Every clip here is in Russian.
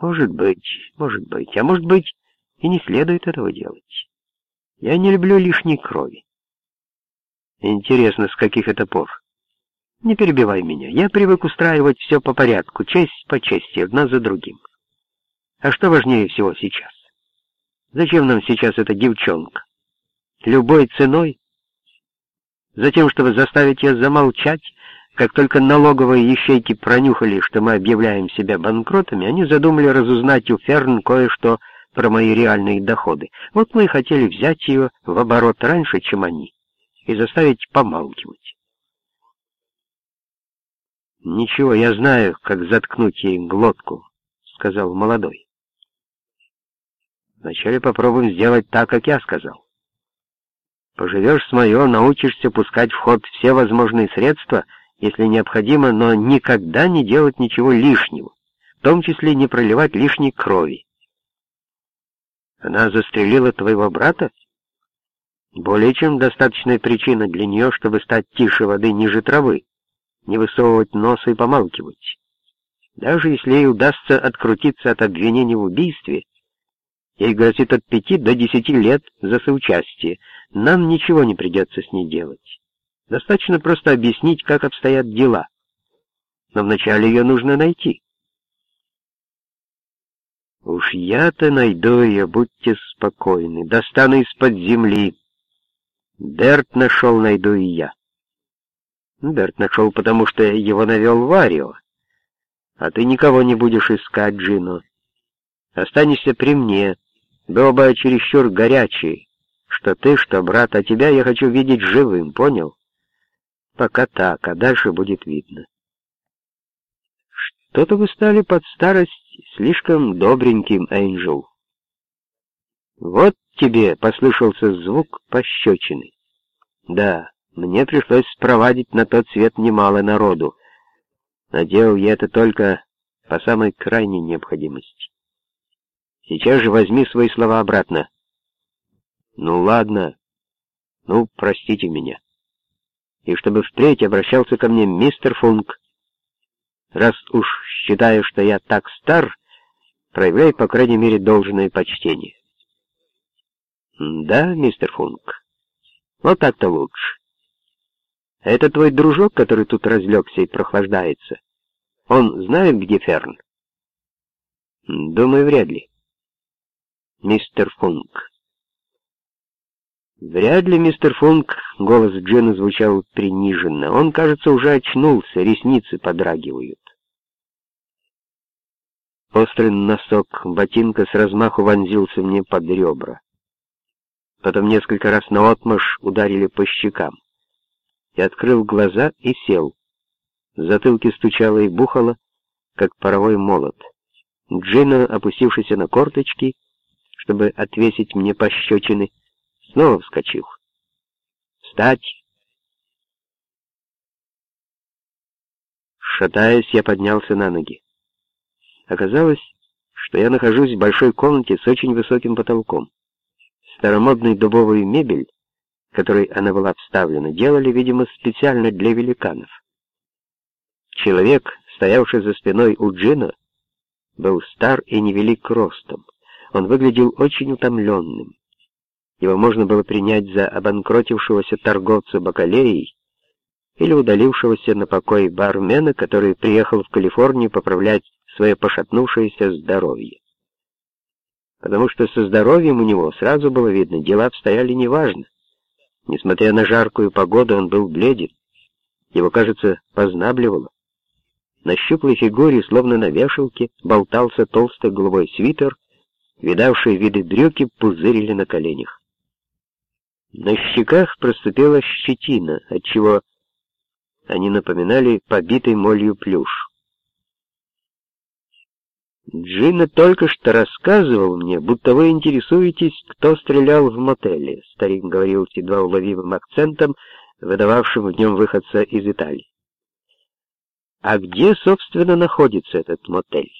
Может быть, может быть, а может быть, и не следует этого делать. Я не люблю лишней крови. Интересно, с каких это пор? Не перебивай меня. Я привык устраивать все по порядку, честь по чести, одна за другим. А что важнее всего сейчас? Зачем нам сейчас эта девчонка? Любой ценой? Затем, чтобы заставить ее замолчать, как только налоговые ищейки пронюхали, что мы объявляем себя банкротами, они задумали разузнать у Ферн кое-что про мои реальные доходы. Вот мы и хотели взять ее в оборот раньше, чем они, и заставить помалкивать. «Ничего, я знаю, как заткнуть ей глотку», — сказал молодой. «Вначале попробуем сделать так, как я сказал. Поживешь с мое, научишься пускать в ход все возможные средства — если необходимо, но никогда не делать ничего лишнего, в том числе не проливать лишней крови. Она застрелила твоего брата? Более чем достаточная причина для нее, чтобы стать тише воды ниже травы, не высовывать нос и помалкивать. Даже если ей удастся открутиться от обвинения в убийстве, ей грозит от пяти до десяти лет за соучастие, нам ничего не придется с ней делать. Достаточно просто объяснить, как обстоят дела. Но вначале ее нужно найти. Уж я-то найду ее, будьте спокойны. Достану из-под земли. Берт нашел, найду и я. Берт нашел, потому что его навел Варио. А ты никого не будешь искать, Джино. Останешься при мне. Вы оба чересчур горячие. Что ты, что брат, а тебя я хочу видеть живым, понял? Пока так, а дальше будет видно. Что-то вы стали под старость слишком добреньким, Энджел. Вот тебе послышался звук пощечины. Да, мне пришлось спровадить на тот свет немало народу. Надел я это только по самой крайней необходимости. Сейчас же возьми свои слова обратно. Ну ладно, ну простите меня и чтобы впредь обращался ко мне мистер Функ. Раз уж считаю, что я так стар, проявляй, по крайней мере, должное почтение. Да, мистер Функ, вот так-то лучше. Это твой дружок, который тут разлегся и прохлаждается? Он знает, где Ферн? Думаю, вряд ли. Мистер Функ, «Вряд ли, мистер Функ», — голос Джина звучал приниженно. «Он, кажется, уже очнулся, ресницы подрагивают». Острый носок ботинка с размаху вонзился мне под ребра. Потом несколько раз наотмашь ударили по щекам. Я открыл глаза и сел. В затылке стучало и бухало, как паровой молот. Джина, опустившийся на корточки, чтобы отвесить мне пощечины, Снова вскочил. «Встать!» Шатаясь, я поднялся на ноги. Оказалось, что я нахожусь в большой комнате с очень высоким потолком. Старомодную дубовую мебель, которой она была вставлена, делали, видимо, специально для великанов. Человек, стоявший за спиной у Джина, был стар и невелик ростом. Он выглядел очень утомленным. Его можно было принять за обанкротившегося торговца бакалеей или удалившегося на покой бармена, который приехал в Калифорнию поправлять свое пошатнувшееся здоровье. Потому что со здоровьем у него сразу было видно, дела обстояли неважно. Несмотря на жаркую погоду, он был бледен. Его, кажется, познабливало. На щуплой фигуре, словно на вешалке, болтался толстый голубой свитер, видавшие виды брюки пузырили на коленях. На щеках проступила щетина, отчего они напоминали побитый молью плюш. Джина только что рассказывал мне, будто вы интересуетесь, кто стрелял в мотеле, старик говорил с едва уловимым акцентом, выдававшим в нем выходца из Италии. А где, собственно, находится этот мотель?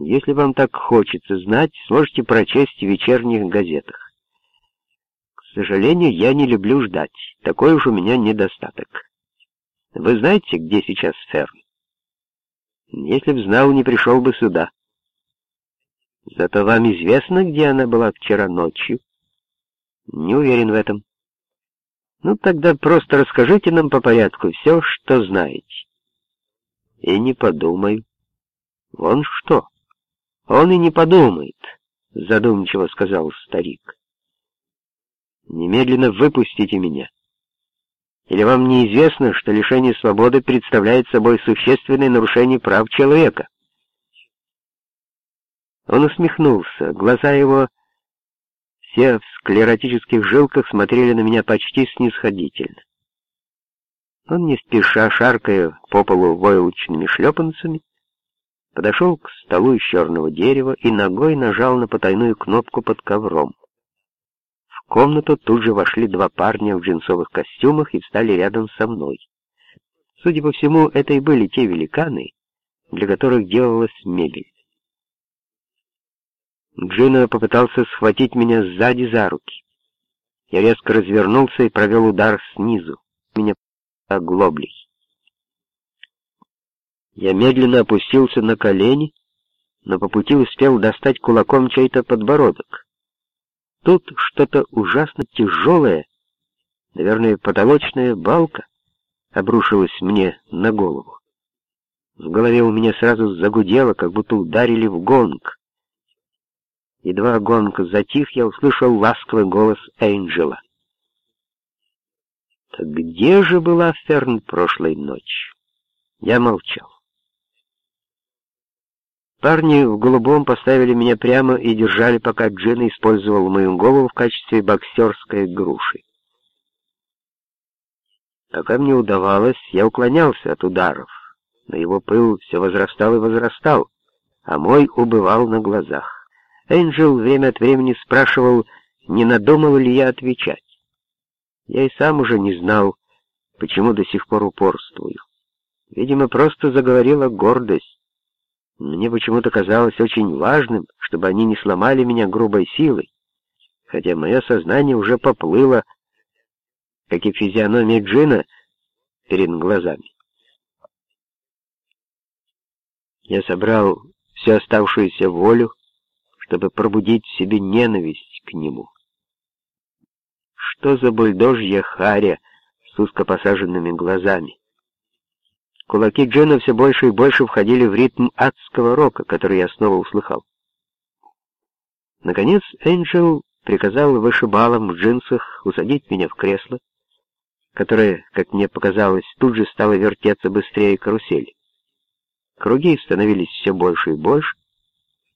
Если вам так хочется знать, сможете прочесть в вечерних газетах сожалению, я не люблю ждать. Такой уж у меня недостаток. Вы знаете, где сейчас Ферн? Если б знал, не пришел бы сюда. Зато вам известно, где она была вчера ночью? Не уверен в этом. Ну, тогда просто расскажите нам по порядку все, что знаете. И не подумаю. Вон что. Он и не подумает, задумчиво сказал старик. Немедленно выпустите меня. Или вам неизвестно, что лишение свободы представляет собой существенное нарушение прав человека? Он усмехнулся. Глаза его, все в склеротических жилках, смотрели на меня почти снисходительно. Он не спеша, шаркая по полу войлочными шлепанцами, подошел к столу из черного дерева и ногой нажал на потайную кнопку под ковром. Комнату тут же вошли два парня в джинсовых костюмах и встали рядом со мной. Судя по всему, это и были те великаны, для которых делалась мебель. Джина попытался схватить меня сзади за руки. Я резко развернулся и провел удар снизу. Меня оглоблей. Я медленно опустился на колени, но по пути успел достать кулаком чей-то подбородок. Тут что-то ужасно тяжелое, наверное, потолочная балка, обрушилась мне на голову. В голове у меня сразу загудело, как будто ударили в гонг. Едва гонг затих, я услышал ласковый голос Энджела. Так где же была Ферн прошлой ночью? Я молчал. Парни в голубом поставили меня прямо и держали, пока Джин использовал мою голову в качестве боксерской груши. Пока мне удавалось, я уклонялся от ударов, но его пыл все возрастал и возрастал, а мой убывал на глазах. Энджел время от времени спрашивал, не надумал ли я отвечать. Я и сам уже не знал, почему до сих пор упорствую. Видимо, просто заговорила гордость. Мне почему-то казалось очень важным, чтобы они не сломали меня грубой силой, хотя мое сознание уже поплыло, как и физиономия Джина перед глазами. Я собрал всю оставшуюся волю, чтобы пробудить в себе ненависть к нему. Что за бульдожья харя с узко посаженными глазами? Кулаки Джена все больше и больше входили в ритм адского рока, который я снова услыхал. Наконец Энджел приказал вышибалам в джинсах усадить меня в кресло, которое, как мне показалось, тут же стало вертеться быстрее карусели. Круги становились все больше и больше,